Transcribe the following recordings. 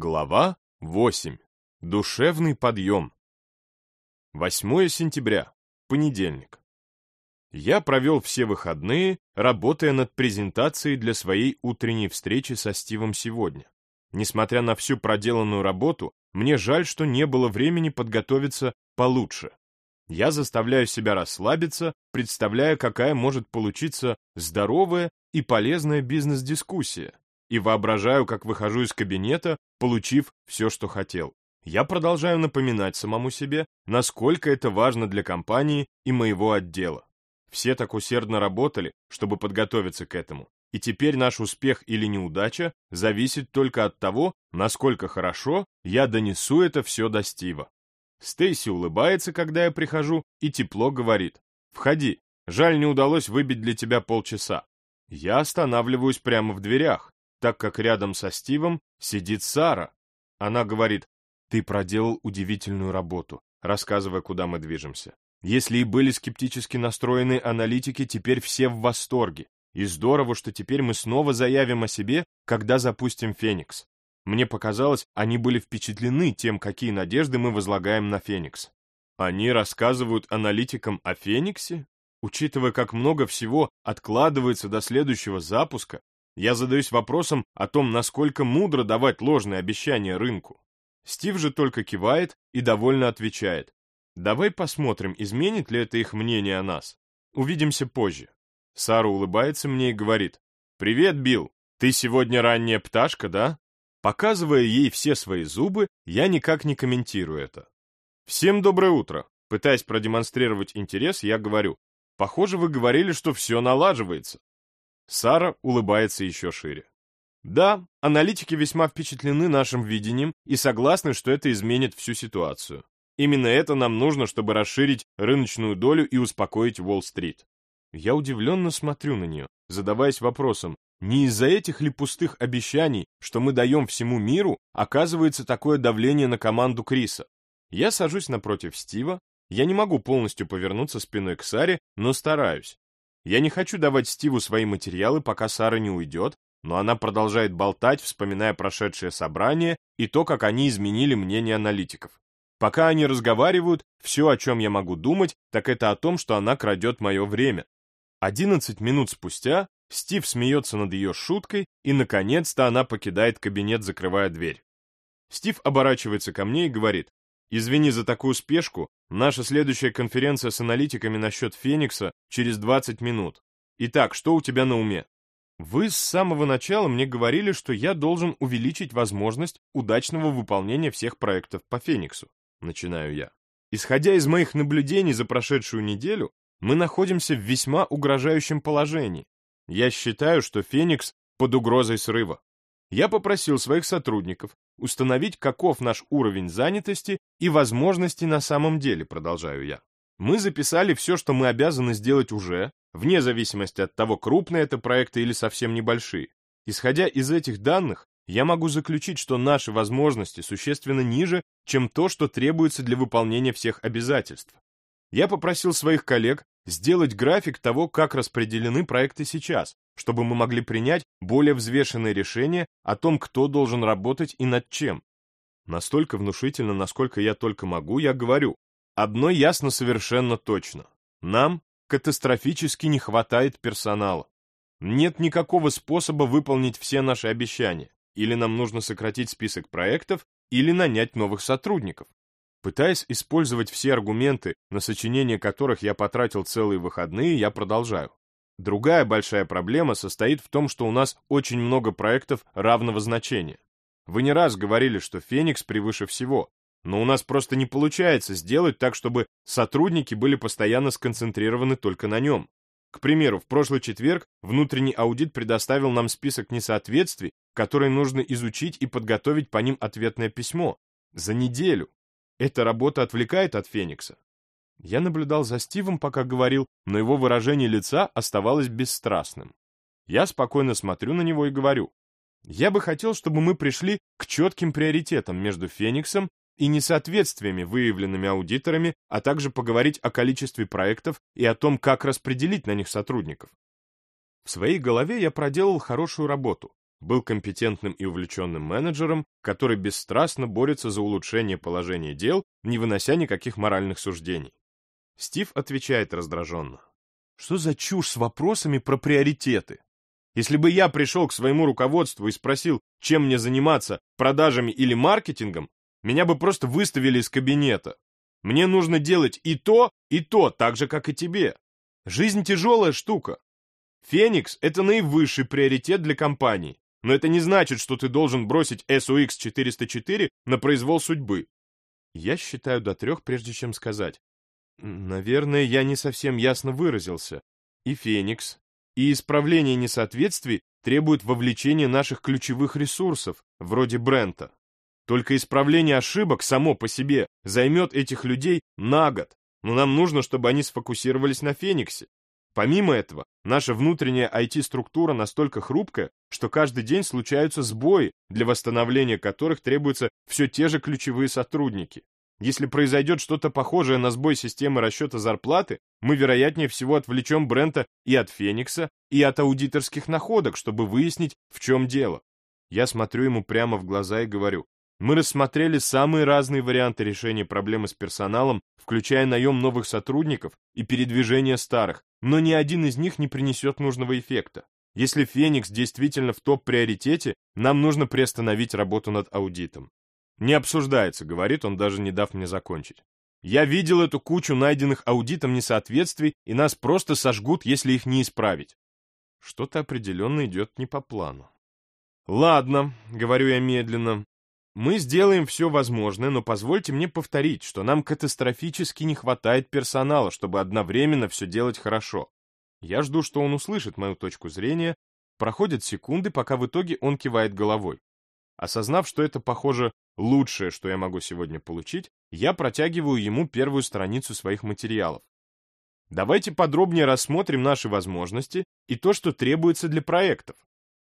Глава 8. Душевный подъем. 8 сентября. Понедельник. Я провел все выходные, работая над презентацией для своей утренней встречи со Стивом сегодня. Несмотря на всю проделанную работу, мне жаль, что не было времени подготовиться получше. Я заставляю себя расслабиться, представляя, какая может получиться здоровая и полезная бизнес-дискуссия, и воображаю, как выхожу из кабинета, получив все, что хотел. Я продолжаю напоминать самому себе, насколько это важно для компании и моего отдела. Все так усердно работали, чтобы подготовиться к этому. И теперь наш успех или неудача зависит только от того, насколько хорошо я донесу это все до Стива. Стейси улыбается, когда я прихожу, и тепло говорит. «Входи. Жаль, не удалось выбить для тебя полчаса». Я останавливаюсь прямо в дверях, так как рядом со Стивом сидит Сара. Она говорит, «Ты проделал удивительную работу», рассказывая, куда мы движемся. Если и были скептически настроены аналитики, теперь все в восторге. И здорово, что теперь мы снова заявим о себе, когда запустим Феникс. Мне показалось, они были впечатлены тем, какие надежды мы возлагаем на Феникс. Они рассказывают аналитикам о Фениксе? Учитывая, как много всего откладывается до следующего запуска, я задаюсь вопросом о том, насколько мудро давать ложные обещания рынку. Стив же только кивает и довольно отвечает. Давай посмотрим, изменит ли это их мнение о нас. Увидимся позже. Сара улыбается мне и говорит. «Привет, Билл. Ты сегодня ранняя пташка, да?» Показывая ей все свои зубы, я никак не комментирую это. «Всем доброе утро!» Пытаясь продемонстрировать интерес, я говорю. «Похоже, вы говорили, что все налаживается. Сара улыбается еще шире. Да, аналитики весьма впечатлены нашим видением и согласны, что это изменит всю ситуацию. Именно это нам нужно, чтобы расширить рыночную долю и успокоить Уолл-стрит. Я удивленно смотрю на нее, задаваясь вопросом, не из-за этих ли пустых обещаний, что мы даем всему миру, оказывается такое давление на команду Криса? Я сажусь напротив Стива, я не могу полностью повернуться спиной к Саре, но стараюсь. Я не хочу давать Стиву свои материалы, пока Сара не уйдет, но она продолжает болтать, вспоминая прошедшее собрание и то, как они изменили мнение аналитиков. Пока они разговаривают, все, о чем я могу думать, так это о том, что она крадет мое время. Одиннадцать минут спустя Стив смеется над ее шуткой, и, наконец-то, она покидает кабинет, закрывая дверь. Стив оборачивается ко мне и говорит, «Извини за такую спешку, Наша следующая конференция с аналитиками насчет Феникса через 20 минут. Итак, что у тебя на уме? Вы с самого начала мне говорили, что я должен увеличить возможность удачного выполнения всех проектов по Фениксу. Начинаю я. Исходя из моих наблюдений за прошедшую неделю, мы находимся в весьма угрожающем положении. Я считаю, что Феникс под угрозой срыва. Я попросил своих сотрудников установить, каков наш уровень занятости и возможностей на самом деле, продолжаю я. Мы записали все, что мы обязаны сделать уже, вне зависимости от того, крупные это проекты или совсем небольшие. Исходя из этих данных, я могу заключить, что наши возможности существенно ниже, чем то, что требуется для выполнения всех обязательств. Я попросил своих коллег сделать график того, как распределены проекты сейчас, чтобы мы могли принять более взвешенные решения о том, кто должен работать и над чем. Настолько внушительно, насколько я только могу, я говорю, одно ясно совершенно точно. Нам катастрофически не хватает персонала. Нет никакого способа выполнить все наши обещания. Или нам нужно сократить список проектов, или нанять новых сотрудников. Пытаясь использовать все аргументы, на сочинение которых я потратил целые выходные, я продолжаю. Другая большая проблема состоит в том, что у нас очень много проектов равного значения. Вы не раз говорили, что Феникс превыше всего, но у нас просто не получается сделать так, чтобы сотрудники были постоянно сконцентрированы только на нем. К примеру, в прошлый четверг внутренний аудит предоставил нам список несоответствий, которые нужно изучить и подготовить по ним ответное письмо. За неделю. Эта работа отвлекает от Феникса. Я наблюдал за Стивом, пока говорил, но его выражение лица оставалось бесстрастным. Я спокойно смотрю на него и говорю, я бы хотел, чтобы мы пришли к четким приоритетам между Фениксом и несоответствиями, выявленными аудиторами, а также поговорить о количестве проектов и о том, как распределить на них сотрудников. В своей голове я проделал хорошую работу. Был компетентным и увлеченным менеджером, который бесстрастно борется за улучшение положения дел, не вынося никаких моральных суждений. Стив отвечает раздраженно. Что за чушь с вопросами про приоритеты? Если бы я пришел к своему руководству и спросил, чем мне заниматься, продажами или маркетингом, меня бы просто выставили из кабинета. Мне нужно делать и то, и то, так же, как и тебе. Жизнь тяжелая штука. Феникс — это наивысший приоритет для компании. Но это не значит, что ты должен бросить SOX 404 на произвол судьбы. Я считаю до трех, прежде чем сказать. Наверное, я не совсем ясно выразился. И Феникс, и исправление несоответствий требуют вовлечения наших ключевых ресурсов, вроде Брента. Только исправление ошибок само по себе займет этих людей на год, но нам нужно, чтобы они сфокусировались на Фениксе. Помимо этого, наша внутренняя IT-структура настолько хрупкая, что каждый день случаются сбои, для восстановления которых требуются все те же ключевые сотрудники. Если произойдет что-то похожее на сбой системы расчета зарплаты, мы, вероятнее всего, отвлечем Брента и от Феникса, и от аудиторских находок, чтобы выяснить, в чем дело. Я смотрю ему прямо в глаза и говорю, мы рассмотрели самые разные варианты решения проблемы с персоналом, включая наем новых сотрудников и передвижение старых, но ни один из них не принесет нужного эффекта. Если Феникс действительно в топ-приоритете, нам нужно приостановить работу над аудитом. «Не обсуждается», — говорит он, даже не дав мне закончить. «Я видел эту кучу найденных аудитом несоответствий, и нас просто сожгут, если их не исправить». Что-то определенно идет не по плану. «Ладно», — говорю я медленно, — «мы сделаем все возможное, но позвольте мне повторить, что нам катастрофически не хватает персонала, чтобы одновременно все делать хорошо. Я жду, что он услышит мою точку зрения. Проходят секунды, пока в итоге он кивает головой. Осознав, что это, похоже, лучшее, что я могу сегодня получить, я протягиваю ему первую страницу своих материалов. Давайте подробнее рассмотрим наши возможности и то, что требуется для проектов.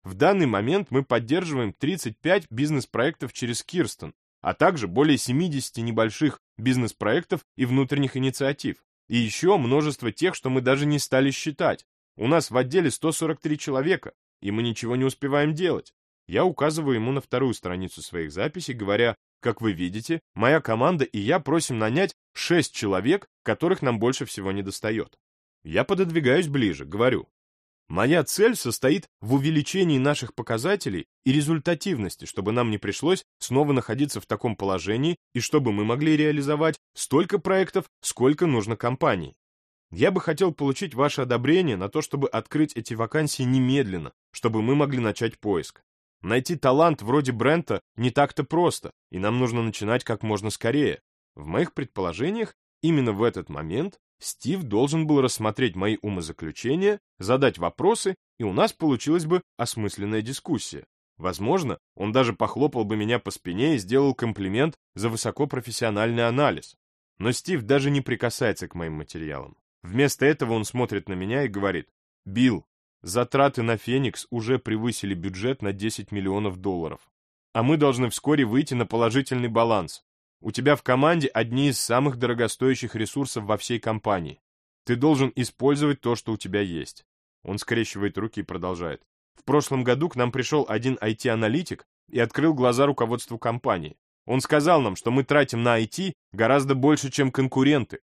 В данный момент мы поддерживаем 35 бизнес-проектов через Кирстон, а также более 70 небольших бизнес-проектов и внутренних инициатив. И еще множество тех, что мы даже не стали считать. У нас в отделе 143 человека, и мы ничего не успеваем делать. Я указываю ему на вторую страницу своих записей, говоря, как вы видите, моя команда и я просим нанять шесть человек, которых нам больше всего не достает. Я пододвигаюсь ближе, говорю. Моя цель состоит в увеличении наших показателей и результативности, чтобы нам не пришлось снова находиться в таком положении и чтобы мы могли реализовать столько проектов, сколько нужно компании. Я бы хотел получить ваше одобрение на то, чтобы открыть эти вакансии немедленно, чтобы мы могли начать поиск. Найти талант вроде Брента не так-то просто, и нам нужно начинать как можно скорее. В моих предположениях, именно в этот момент Стив должен был рассмотреть мои умозаключения, задать вопросы, и у нас получилась бы осмысленная дискуссия. Возможно, он даже похлопал бы меня по спине и сделал комплимент за высокопрофессиональный анализ. Но Стив даже не прикасается к моим материалам. Вместо этого он смотрит на меня и говорит, «Билл, Затраты на Феникс уже превысили бюджет на 10 миллионов долларов. А мы должны вскоре выйти на положительный баланс. У тебя в команде одни из самых дорогостоящих ресурсов во всей компании. Ты должен использовать то, что у тебя есть. Он скрещивает руки и продолжает. В прошлом году к нам пришел один IT-аналитик и открыл глаза руководству компании. Он сказал нам, что мы тратим на IT гораздо больше, чем конкуренты,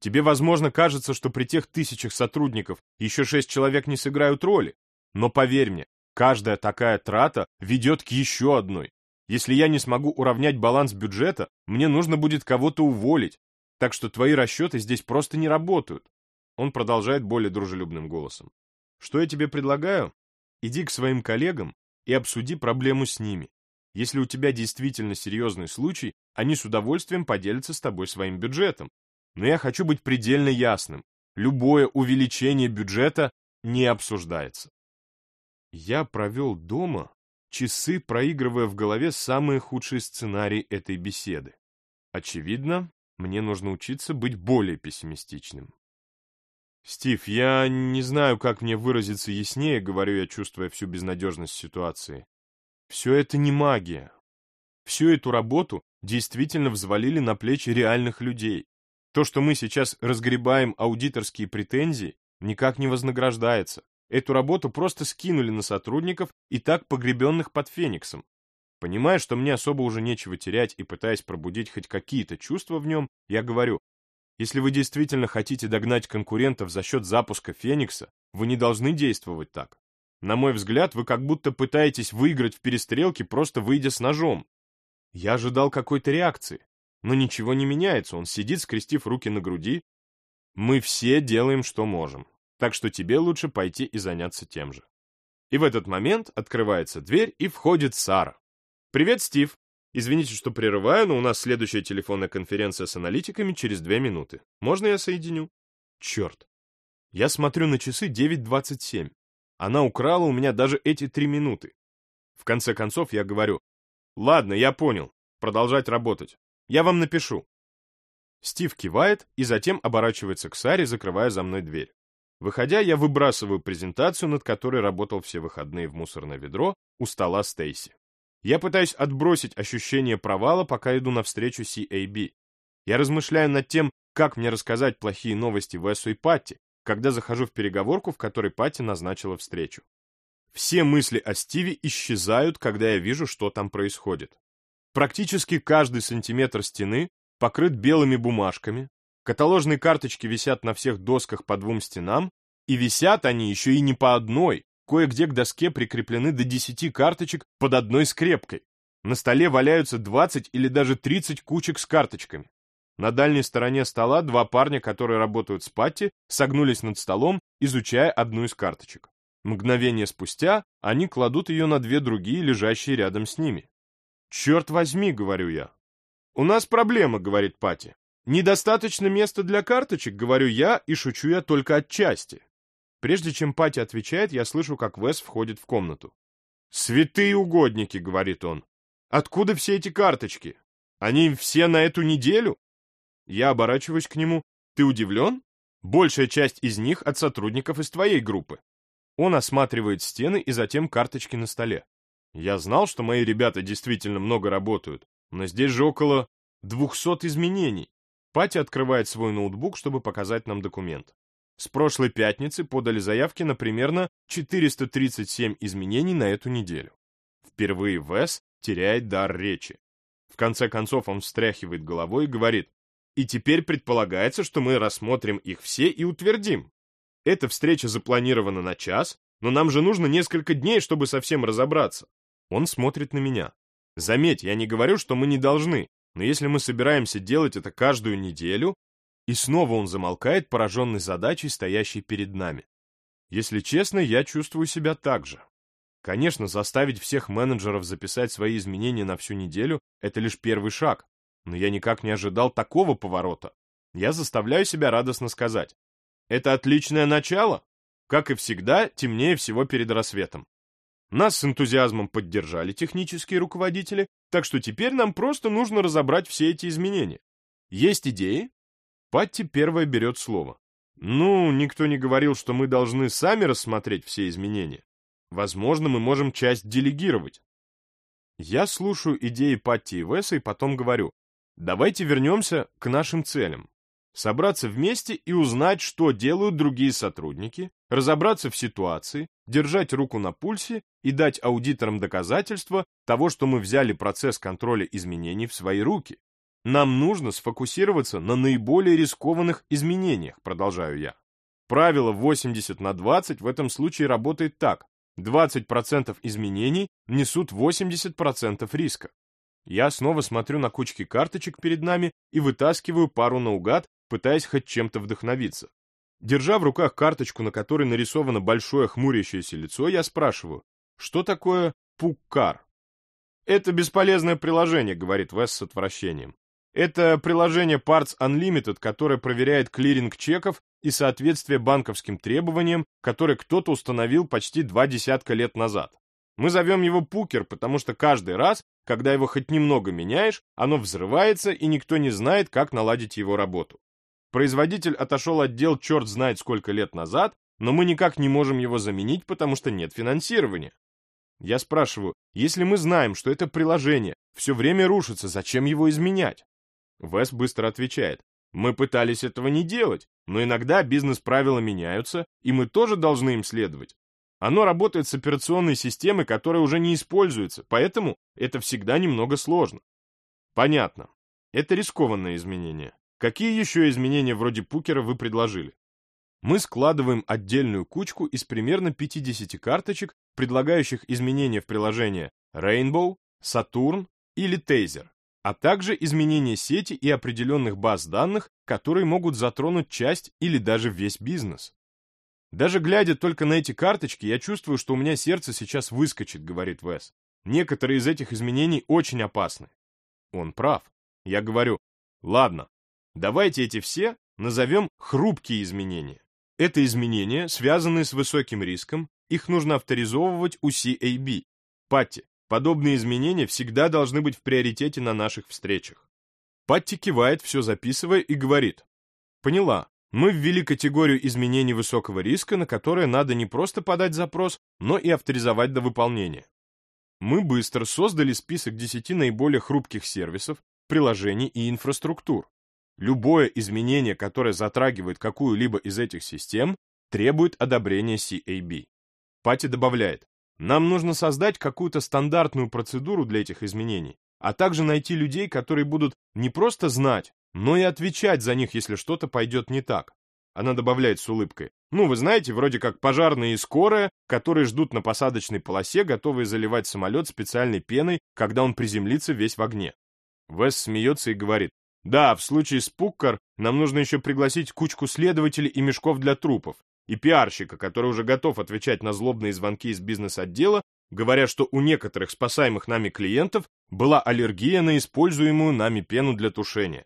Тебе, возможно, кажется, что при тех тысячах сотрудников еще шесть человек не сыграют роли. Но поверь мне, каждая такая трата ведет к еще одной. Если я не смогу уравнять баланс бюджета, мне нужно будет кого-то уволить. Так что твои расчеты здесь просто не работают. Он продолжает более дружелюбным голосом. Что я тебе предлагаю? Иди к своим коллегам и обсуди проблему с ними. Если у тебя действительно серьезный случай, они с удовольствием поделятся с тобой своим бюджетом. Но я хочу быть предельно ясным. Любое увеличение бюджета не обсуждается. Я провел дома часы, проигрывая в голове самые худшие сценарии этой беседы. Очевидно, мне нужно учиться быть более пессимистичным. «Стив, я не знаю, как мне выразиться яснее», — говорю я, чувствуя всю безнадежность ситуации. «Все это не магия. Всю эту работу действительно взвалили на плечи реальных людей. То, что мы сейчас разгребаем аудиторские претензии, никак не вознаграждается. Эту работу просто скинули на сотрудников и так погребенных под Фениксом. Понимая, что мне особо уже нечего терять и пытаясь пробудить хоть какие-то чувства в нем, я говорю, если вы действительно хотите догнать конкурентов за счет запуска Феникса, вы не должны действовать так. На мой взгляд, вы как будто пытаетесь выиграть в перестрелке, просто выйдя с ножом. Я ожидал какой-то реакции, но ничего не меняется, он сидит, скрестив руки на груди. Мы все делаем, что можем, так что тебе лучше пойти и заняться тем же. И в этот момент открывается дверь, и входит Сара. «Привет, Стив. Извините, что прерываю, но у нас следующая телефонная конференция с аналитиками через две минуты. Можно я соединю?» «Черт. Я смотрю на часы 9.27. Она украла у меня даже эти три минуты. В конце концов я говорю, «Ладно, я понял. Продолжать работать. Я вам напишу». Стив кивает и затем оборачивается к Саре, закрывая за мной дверь. Выходя, я выбрасываю презентацию, над которой работал все выходные в мусорное ведро, у стола Стейси. Я пытаюсь отбросить ощущение провала, пока иду навстречу CAB. Я размышляю над тем, как мне рассказать плохие новости Весу и Патти, когда захожу в переговорку, в которой Патти назначила встречу. Все мысли о Стиве исчезают, когда я вижу, что там происходит. Практически каждый сантиметр стены покрыт белыми бумажками, каталожные карточки висят на всех досках по двум стенам, и висят они еще и не по одной, кое-где к доске прикреплены до 10 карточек под одной скрепкой. На столе валяются 20 или даже 30 кучек с карточками. На дальней стороне стола два парня, которые работают с Патти, согнулись над столом, изучая одну из карточек. Мгновение спустя они кладут ее на две другие, лежащие рядом с ними. «Черт возьми», — говорю я. «У нас проблема», — говорит Патти. «Недостаточно места для карточек», — говорю я, и шучу я только отчасти. Прежде чем Патти отвечает, я слышу, как Вес входит в комнату. «Святые угодники», — говорит он. «Откуда все эти карточки? Они все на эту неделю?» Я оборачиваюсь к нему. Ты удивлен? Большая часть из них от сотрудников из твоей группы. Он осматривает стены и затем карточки на столе. Я знал, что мои ребята действительно много работают, но здесь же около 200 изменений. Пати открывает свой ноутбук, чтобы показать нам документ. С прошлой пятницы подали заявки на примерно 437 изменений на эту неделю. Впервые Вес теряет дар речи. В конце концов он встряхивает головой и говорит, и теперь предполагается, что мы рассмотрим их все и утвердим. Эта встреча запланирована на час, но нам же нужно несколько дней, чтобы совсем разобраться. Он смотрит на меня. Заметь, я не говорю, что мы не должны, но если мы собираемся делать это каждую неделю... И снова он замолкает, пораженный задачей, стоящей перед нами. Если честно, я чувствую себя так же. Конечно, заставить всех менеджеров записать свои изменения на всю неделю — это лишь первый шаг, но я никак не ожидал такого поворота. Я заставляю себя радостно сказать. Это отличное начало. Как и всегда, темнее всего перед рассветом. Нас с энтузиазмом поддержали технические руководители, так что теперь нам просто нужно разобрать все эти изменения. Есть идеи? Патти первая берет слово. Ну, никто не говорил, что мы должны сами рассмотреть все изменения. Возможно, мы можем часть делегировать. Я слушаю идеи Патти и Веса и потом говорю, Давайте вернемся к нашим целям. Собраться вместе и узнать, что делают другие сотрудники, разобраться в ситуации, держать руку на пульсе и дать аудиторам доказательства того, что мы взяли процесс контроля изменений в свои руки. Нам нужно сфокусироваться на наиболее рискованных изменениях, продолжаю я. Правило 80 на 20 в этом случае работает так. 20% изменений несут 80% риска. Я снова смотрю на кучки карточек перед нами и вытаскиваю пару наугад, пытаясь хоть чем-то вдохновиться. Держа в руках карточку, на которой нарисовано большое хмурящееся лицо, я спрашиваю, что такое Пуккар? «Это бесполезное приложение», — говорит Вес с отвращением. «Это приложение Parts Unlimited, которое проверяет клиринг чеков и соответствие банковским требованиям, которые кто-то установил почти два десятка лет назад. Мы зовем его Пукер, потому что каждый раз, когда его хоть немного меняешь, оно взрывается, и никто не знает, как наладить его работу. Производитель отошел от дел черт знает сколько лет назад, но мы никак не можем его заменить, потому что нет финансирования. Я спрашиваю, если мы знаем, что это приложение все время рушится, зачем его изменять? Вес быстро отвечает, мы пытались этого не делать, но иногда бизнес-правила меняются, и мы тоже должны им следовать. Оно работает с операционной системой, которая уже не используется, поэтому это всегда немного сложно. Понятно. Это рискованное изменение. Какие еще изменения вроде пукера вы предложили? Мы складываем отдельную кучку из примерно 50 карточек, предлагающих изменения в приложение Rainbow, Saturn или Taser, а также изменения сети и определенных баз данных, которые могут затронуть часть или даже весь бизнес. Даже глядя только на эти карточки, я чувствую, что у меня сердце сейчас выскочит, говорит Вес. Некоторые из этих изменений очень опасны. Он прав. Я говорю, ладно, давайте эти все назовем хрупкие изменения. Это изменения, связанные с высоким риском, их нужно авторизовывать у CAB. Патти, подобные изменения всегда должны быть в приоритете на наших встречах. Патти кивает, все записывая, и говорит. Поняла, мы ввели категорию изменений высокого риска, на которые надо не просто подать запрос, но и авторизовать до выполнения. Мы быстро создали список 10 наиболее хрупких сервисов, приложений и инфраструктур. Любое изменение, которое затрагивает какую-либо из этих систем, требует одобрения CAB. Пати добавляет, нам нужно создать какую-то стандартную процедуру для этих изменений, а также найти людей, которые будут не просто знать, но и отвечать за них, если что-то пойдет не так. Она добавляет с улыбкой. Ну, вы знаете, вроде как пожарные и скорая, которые ждут на посадочной полосе, готовые заливать самолет специальной пеной, когда он приземлится весь в огне. Вес смеется и говорит. Да, в случае с Пуккар нам нужно еще пригласить кучку следователей и мешков для трупов, и пиарщика, который уже готов отвечать на злобные звонки из бизнес-отдела, говоря, что у некоторых спасаемых нами клиентов была аллергия на используемую нами пену для тушения.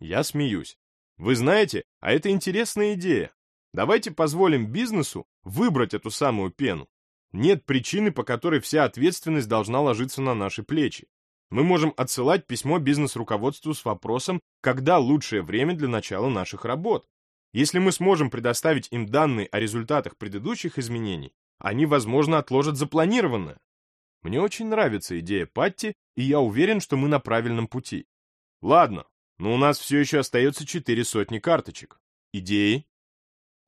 Я смеюсь. Вы знаете, а это интересная идея. Давайте позволим бизнесу выбрать эту самую пену. Нет причины, по которой вся ответственность должна ложиться на наши плечи. Мы можем отсылать письмо бизнес-руководству с вопросом, когда лучшее время для начала наших работ. Если мы сможем предоставить им данные о результатах предыдущих изменений, они, возможно, отложат запланированное. Мне очень нравится идея Патти, и я уверен, что мы на правильном пути. Ладно, но у нас все еще остается четыре сотни карточек. Идеи?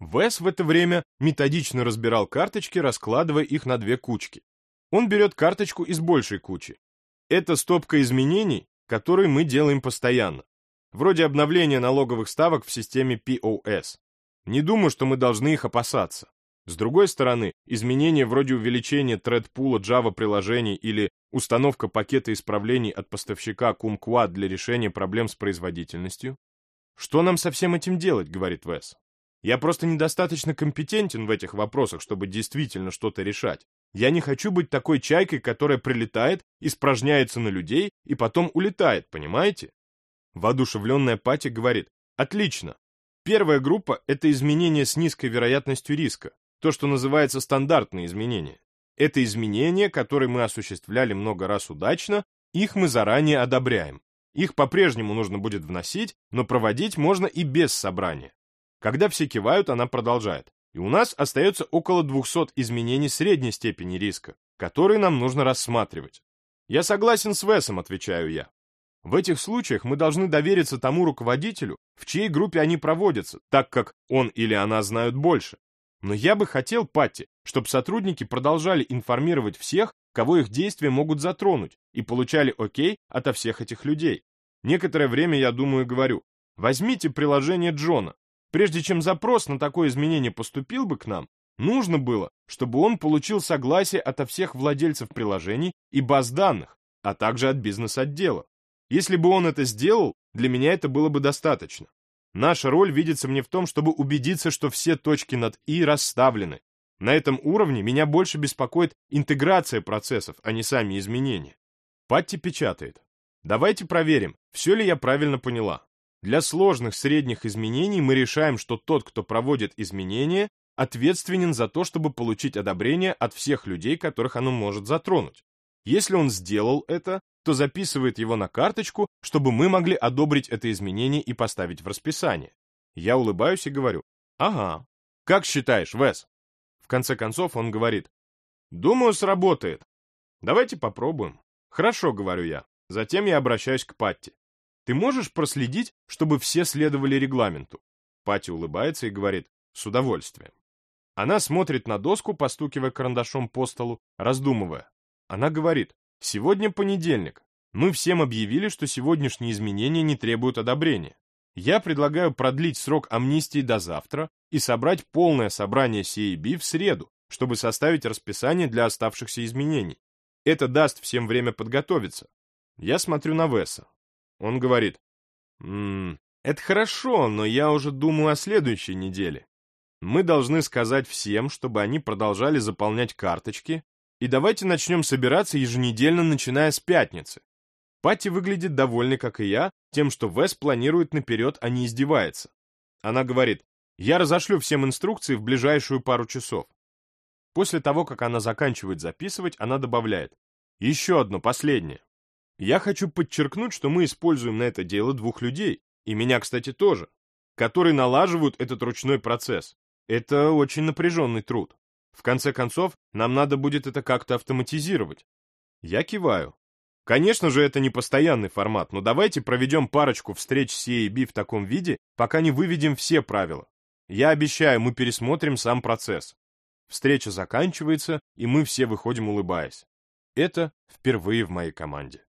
Вес в это время методично разбирал карточки, раскладывая их на две кучки. Он берет карточку из большей кучи. Это стопка изменений, которые мы делаем постоянно. Вроде обновления налоговых ставок в системе POS. Не думаю, что мы должны их опасаться. С другой стороны, изменения вроде увеличения тредпула Java приложений или установка пакета исправлений от поставщика Kumquat для решения проблем с производительностью. Что нам со всем этим делать, говорит Вес. Я просто недостаточно компетентен в этих вопросах, чтобы действительно что-то решать. Я не хочу быть такой чайкой, которая прилетает, испражняется на людей и потом улетает, понимаете? Воодушевленная Пати говорит, отлично. Первая группа — это изменения с низкой вероятностью риска то, что называется стандартные изменения. Это изменения, которые мы осуществляли много раз удачно, их мы заранее одобряем. Их по-прежнему нужно будет вносить, но проводить можно и без собрания. Когда все кивают, она продолжает. И у нас остается около 200 изменений средней степени риска, которые нам нужно рассматривать. Я согласен с Весом, отвечаю я. В этих случаях мы должны довериться тому руководителю, в чьей группе они проводятся, так как он или она знают больше. Но я бы хотел, Патти, чтобы сотрудники продолжали информировать всех, кого их действия могут затронуть, и получали окей ото всех этих людей. Некоторое время я думаю и говорю, возьмите приложение Джона. Прежде чем запрос на такое изменение поступил бы к нам, нужно было, чтобы он получил согласие ото всех владельцев приложений и баз данных, а также от бизнес-отдела. Если бы он это сделал, для меня это было бы достаточно. Наша роль видится мне в том, чтобы убедиться, что все точки над «и» расставлены. На этом уровне меня больше беспокоит интеграция процессов, а не сами изменения. Патти печатает. Давайте проверим, все ли я правильно поняла. Для сложных средних изменений мы решаем, что тот, кто проводит изменения, ответственен за то, чтобы получить одобрение от всех людей, которых оно может затронуть. Если он сделал это, то записывает его на карточку, чтобы мы могли одобрить это изменение и поставить в расписание. Я улыбаюсь и говорю, ага. Как считаешь, Вес? В конце концов он говорит, думаю, сработает. Давайте попробуем. Хорошо, говорю я. Затем я обращаюсь к Патти. Ты можешь проследить, чтобы все следовали регламенту? Патти улыбается и говорит, с удовольствием. Она смотрит на доску, постукивая карандашом по столу, раздумывая. Она говорит, сегодня понедельник. Мы всем объявили, что сегодняшние изменения не требуют одобрения. Я предлагаю продлить срок амнистии до завтра и собрать полное собрание CAB в среду, чтобы составить расписание для оставшихся изменений. Это даст всем время подготовиться. Я смотрю на Веса. Он говорит, «Ммм, это хорошо, но я уже думаю о следующей неделе. Мы должны сказать всем, чтобы они продолжали заполнять карточки, и давайте начнем собираться еженедельно, начиная с пятницы. Патти выглядит довольной, как и я, тем, что Вес планирует наперед, а не издевается. Она говорит, я разошлю всем инструкции в ближайшую пару часов. После того, как она заканчивает записывать, она добавляет, еще одно, последнее. Я хочу подчеркнуть, что мы используем на это дело двух людей, и меня, кстати, тоже, которые налаживают этот ручной процесс. Это очень напряженный труд. В конце концов, нам надо будет это как-то автоматизировать. Я киваю. Конечно же, это не постоянный формат, но давайте проведем парочку встреч с CAB в таком виде, пока не выведем все правила. Я обещаю, мы пересмотрим сам процесс. Встреча заканчивается, и мы все выходим улыбаясь. Это впервые в моей команде.